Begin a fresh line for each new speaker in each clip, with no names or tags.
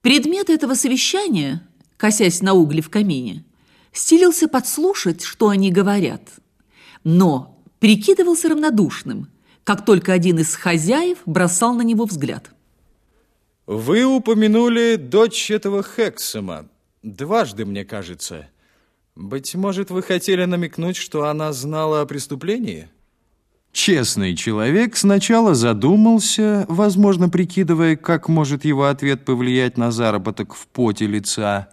Предмет этого совещания, косясь на угли в камине, стелился подслушать, что они говорят, но прикидывался равнодушным, как только один из хозяев бросал на него взгляд.
Вы упомянули дочь этого Хексома. Дважды, мне кажется. Быть может, вы хотели намекнуть, что она знала о преступлении?
Честный человек сначала задумался, возможно, прикидывая, как может его ответ повлиять на заработок в поте лица,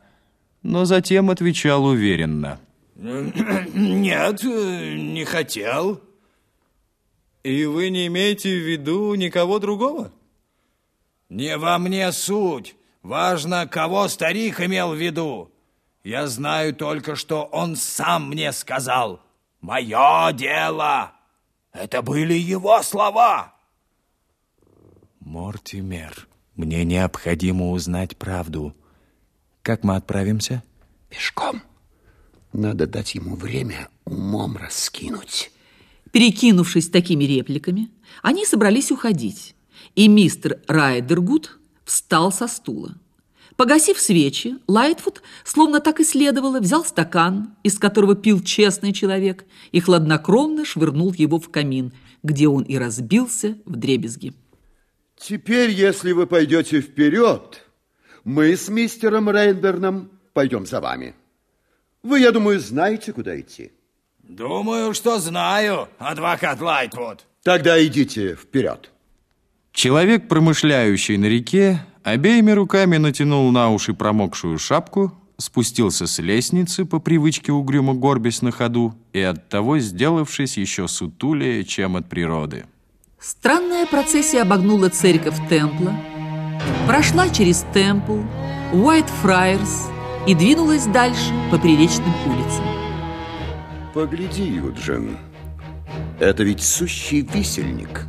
но затем отвечал уверенно.
Нет, не хотел.
И вы не имеете в виду никого другого?
Не во мне суть. Важно, кого старик имел в виду. Я знаю только, что он сам мне сказал. Мое дело. Это были его слова.
Мортимер, мне необходимо узнать правду. Как мы отправимся?
Пешком. Надо дать ему время умом раскинуть.
Перекинувшись такими репликами, они собрались уходить, и мистер Райдергуд встал со стула. Погасив свечи, Лайтфуд, словно так и следовало, взял стакан, из которого пил честный человек, и хладнокровно швырнул его в камин, где он и разбился в дребезги.
Теперь, если вы пойдете вперед, мы с мистером Рейнберном пойдем за вами. Вы, я думаю, знаете, куда идти.
Думаю, что знаю, адвокат Лайтвуд.
Тогда идите вперед.
Человек, промышляющий на реке, обеими руками натянул на уши промокшую шапку, спустился с лестницы по привычке угрюмо горбясь на ходу и оттого сделавшись еще сутулее, чем от природы.
Странная процессия обогнула церковь Темпла, прошла через Темпл, Уайт Фрайерс и двинулась дальше по приречным улицам.
Погляди, Юджин, это ведь сущий висельник.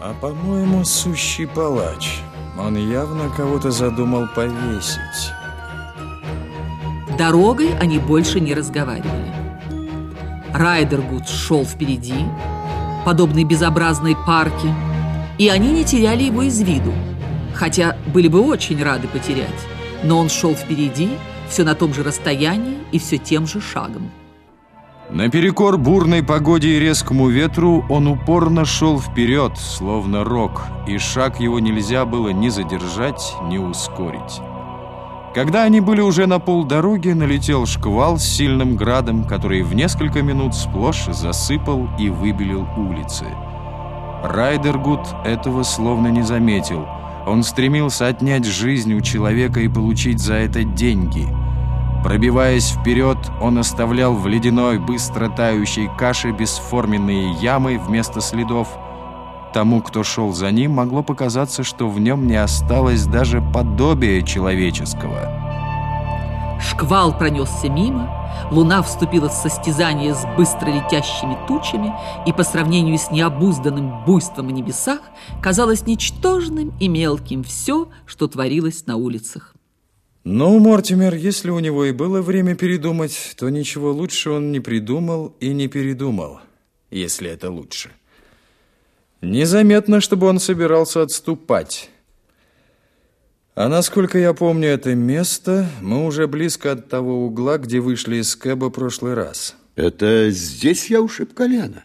А по-моему, сущий палач. Он явно кого-то задумал повесить.
Дорогой они больше не разговаривали. Райдергуд шел впереди, подобной безобразной парке, и они не теряли его из виду, хотя были бы очень рады потерять. Но он шел впереди, все на том же расстоянии и все тем же шагом.
Наперекор бурной погоде и резкому ветру он упорно шел вперед, словно рок, и шаг его нельзя было ни задержать, ни ускорить. Когда они были уже на полдороги, налетел шквал с сильным градом, который в несколько минут сплошь засыпал и выбелил улицы. Райдергуд этого словно не заметил. Он стремился отнять жизнь у человека и получить за это деньги – Пробиваясь вперед, он оставлял в ледяной, быстро тающей каше бесформенные ямы вместо следов. Тому, кто шел за ним, могло показаться, что в нем не осталось даже подобия человеческого.
Шквал пронесся мимо, луна вступила в состязание с быстро летящими тучами и по сравнению с необузданным буйством в небесах казалось ничтожным и мелким все, что творилось на улицах.
Ну, Мортимер, если у него и было время передумать, то ничего лучше он не придумал и не передумал, если это лучше. Незаметно, чтобы он собирался отступать. А насколько я помню это место, мы уже близко от того угла, где вышли из Кэба прошлый раз.
Это здесь я ушиб колено.